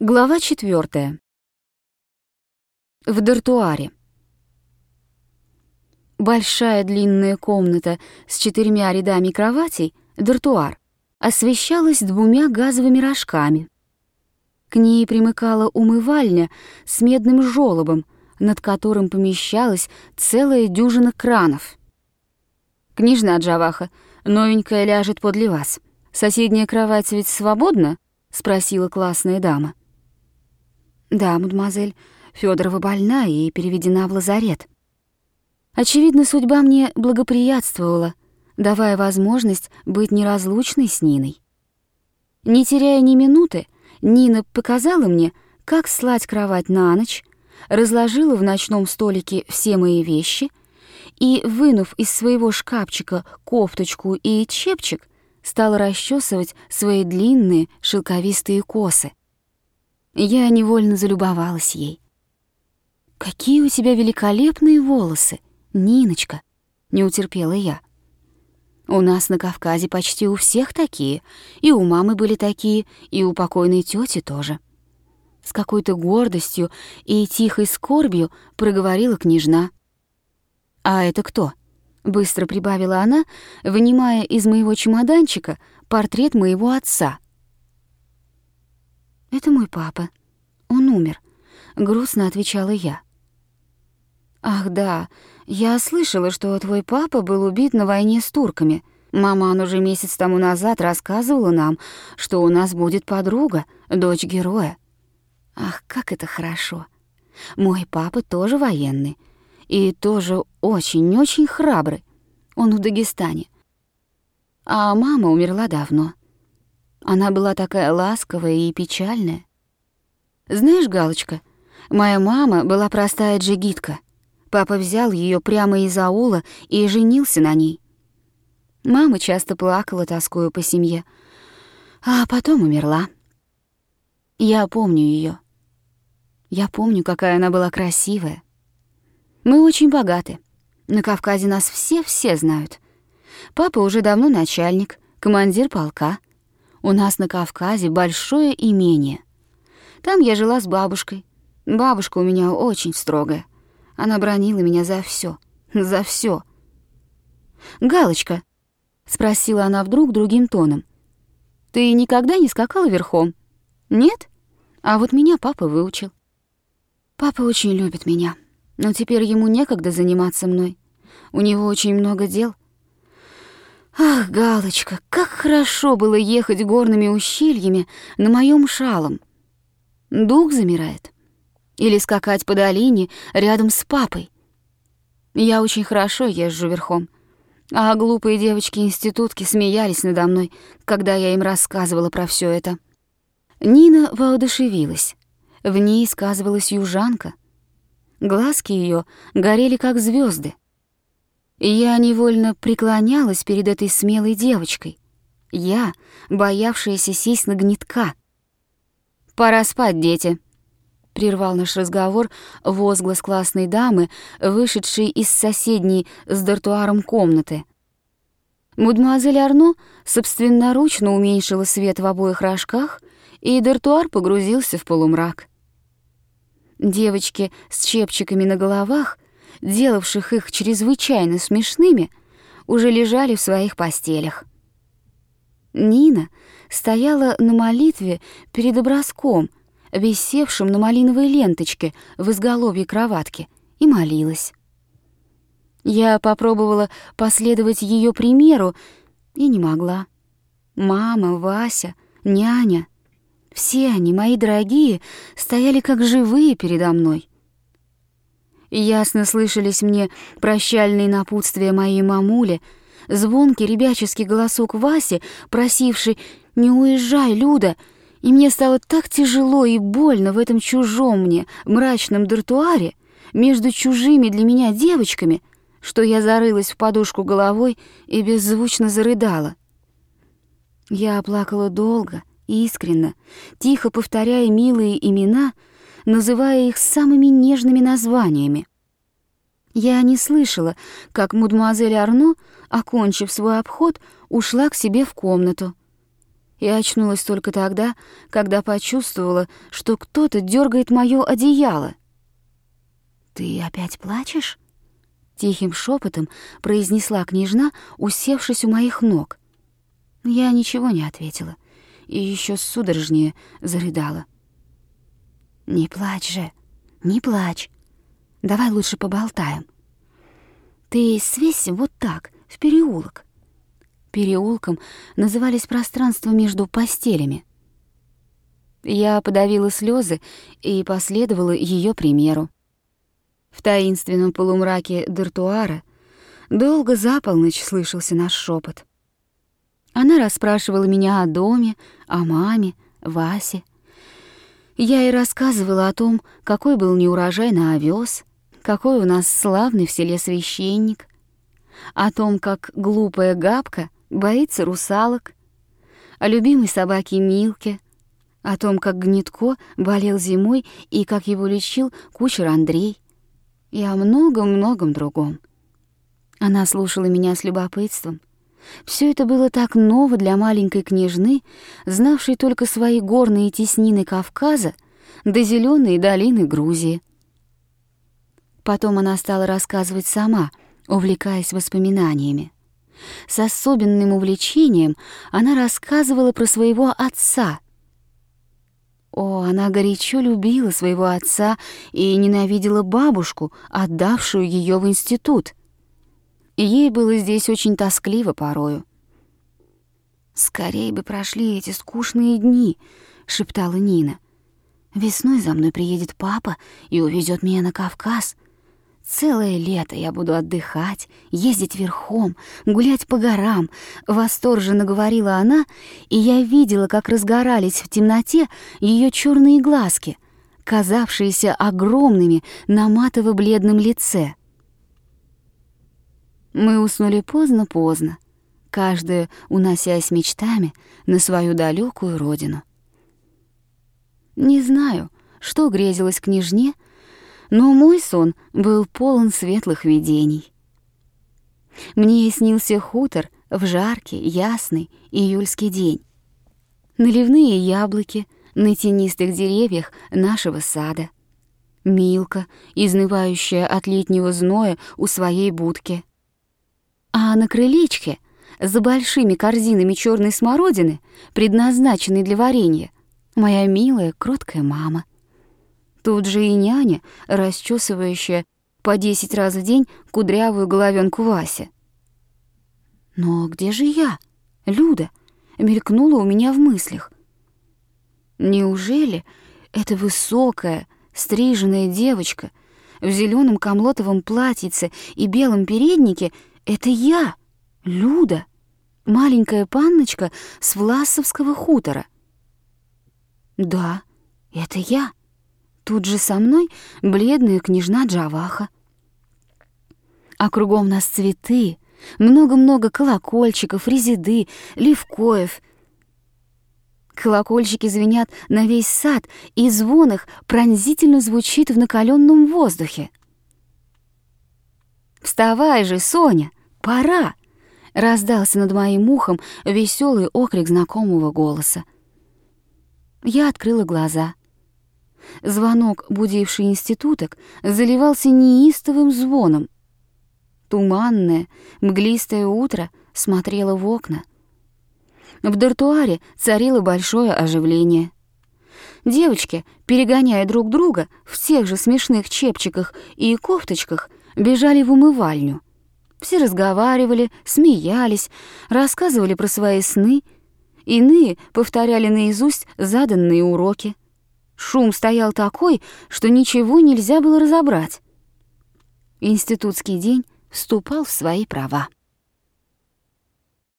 Глава четвертая. В дартуаре. Большая длинная комната с четырьмя рядами кроватей, дартуар, освещалась двумя газовыми рожками. К ней примыкала умывальня с медным жёлобом, над которым помещалась целая дюжина кранов. «Книжная Джаваха, новенькая ляжет подле вас. Соседняя кровать ведь свободна?» — спросила классная дама. «Да, мадемуазель, Федорова больна и переведена в лазарет». Очевидно, судьба мне благоприятствовала, давая возможность быть неразлучной с Ниной. Не теряя ни минуты, Нина показала мне, как слать кровать на ночь, разложила в ночном столике все мои вещи и, вынув из своего шкафчика кофточку и чепчик, стала расчесывать свои длинные шелковистые косы. Я невольно залюбовалась ей. «Какие у тебя великолепные волосы, Ниночка!» — не утерпела я. «У нас на Кавказе почти у всех такие, и у мамы были такие, и у покойной тети тоже». С какой-то гордостью и тихой скорбью проговорила княжна. «А это кто?» — быстро прибавила она, вынимая из моего чемоданчика портрет моего отца — «Это мой папа. Он умер», — грустно отвечала я. «Ах да, я слышала, что твой папа был убит на войне с турками. Маман уже месяц тому назад рассказывала нам, что у нас будет подруга, дочь героя. Ах, как это хорошо. Мой папа тоже военный. И тоже очень-очень храбрый. Он в Дагестане. А мама умерла давно. Она была такая ласковая и печальная. Знаешь, Галочка, моя мама была простая джигитка. Папа взял ее прямо из аула и женился на ней. Мама часто плакала, тоскуя по семье, а потом умерла. Я помню ее. Я помню, какая она была красивая. Мы очень богаты. На Кавказе нас все-все знают. Папа уже давно начальник, командир полка — у нас на Кавказе большое имение. Там я жила с бабушкой. Бабушка у меня очень строгая. Она бронила меня за все, за все. «Галочка», — спросила она вдруг другим тоном, — «ты никогда не скакала верхом?» «Нет? А вот меня папа выучил». «Папа очень любит меня, но теперь ему некогда заниматься мной. У него очень много дел». Ах, Галочка, как хорошо было ехать горными ущельями на моем шалом. Дух замирает. Или скакать по долине рядом с папой. Я очень хорошо езжу верхом. А глупые девочки-институтки смеялись надо мной, когда я им рассказывала про все это. Нина воодушевилась. В ней сказывалась южанка. Глазки ее горели, как звезды. Я невольно преклонялась перед этой смелой девочкой. Я, боявшаяся сесть на гнетка. «Пора спать, дети», — прервал наш разговор возглас классной дамы, вышедшей из соседней с дартуаром комнаты. Мадемуазель Арно собственноручно уменьшила свет в обоих рожках, и дартуар погрузился в полумрак. Девочки с чепчиками на головах — делавших их чрезвычайно смешными, уже лежали в своих постелях. Нина стояла на молитве перед образком, висевшим на малиновой ленточке в изголовье кроватки, и молилась. Я попробовала последовать ее примеру и не могла. Мама, Вася, няня — все они, мои дорогие, стояли как живые передо мной. Ясно слышались мне прощальные напутствия моей мамули, звонкий ребяческий голосок Васи, просивший «Не уезжай, Люда!» И мне стало так тяжело и больно в этом чужом мне, мрачном дартуаре, между чужими для меня девочками, что я зарылась в подушку головой и беззвучно зарыдала. Я оплакала долго, искренно, тихо повторяя милые имена — называя их самыми нежными названиями. Я не слышала, как мадемуазель Арно, окончив свой обход, ушла к себе в комнату. и очнулась только тогда, когда почувствовала, что кто-то дергает моё одеяло. «Ты опять плачешь?» — тихим шепотом произнесла княжна, усевшись у моих ног. Я ничего не ответила и еще судорожнее зарыдала. «Не плачь же, не плачь. Давай лучше поболтаем. Ты свесься вот так, в переулок. Переулком назывались пространства между постелями. Я подавила слезы и последовала ее примеру. В таинственном полумраке дартуара долго за полночь слышался наш шепот. Она расспрашивала меня о доме, о маме, Васе. Я и рассказывала о том, какой был неурожай на овес, какой у нас славный в селе священник, о том, как глупая Габка боится русалок, о любимой собаке Милке, о том, как Гнетко болел зимой и как его лечил кучер Андрей, и о многом-многом другом. Она слушала меня с любопытством. Все это было так ново для маленькой княжны, знавшей только свои горные теснины Кавказа да зеленые долины Грузии. Потом она стала рассказывать сама, увлекаясь воспоминаниями. С особенным увлечением она рассказывала про своего отца. О, она горячо любила своего отца и ненавидела бабушку, отдавшую ее в институт. Ей было здесь очень тоскливо порою. «Скорей бы прошли эти скучные дни», — шептала Нина. «Весной за мной приедет папа и увезет меня на Кавказ». Целое лето я буду отдыхать, ездить верхом, гулять по горам, восторженно говорила она, и я видела, как разгорались в темноте ее черные глазки, казавшиеся огромными на матово-бледном лице. Мы уснули поздно-поздно, каждая уносясь мечтами на свою далекую родину. Не знаю, что грезилось княжне, но мой сон был полон светлых видений. Мне снился хутор в жаркий, ясный июльский день. Наливные яблоки на тенистых деревьях нашего сада. Милка, изнывающая от летнего зноя у своей будки. А на крылечке, за большими корзинами черной смородины, предназначенной для варенья, моя милая, кроткая мама — Тут же и няня, расчесывающая по десять раз в день кудрявую головенку Васи. Но где же я, Люда? Мелькнула у меня в мыслях. Неужели эта высокая, стриженная девочка в зеленом комлотовом платьице и белом переднике — это я, Люда, маленькая панночка с Власовского хутора? Да, это я. Тут же со мной бледная княжна Джаваха. А кругом нас цветы, много-много колокольчиков, резиды, левкоев. Колокольчики звенят на весь сад, и звон их пронзительно звучит в накаленном воздухе. «Вставай же, Соня, пора!» — раздался над моим ухом веселый окрик знакомого голоса. Я открыла глаза. Звонок, будивший институток, заливался неистовым звоном. Туманное, мглистое утро смотрело в окна. В дартуаре царило большое оживление. Девочки, перегоняя друг друга в тех же смешных чепчиках и кофточках, бежали в умывальню. Все разговаривали, смеялись, рассказывали про свои сны, иные повторяли наизусть заданные уроки. Шум стоял такой, что ничего нельзя было разобрать. Институтский день вступал в свои права.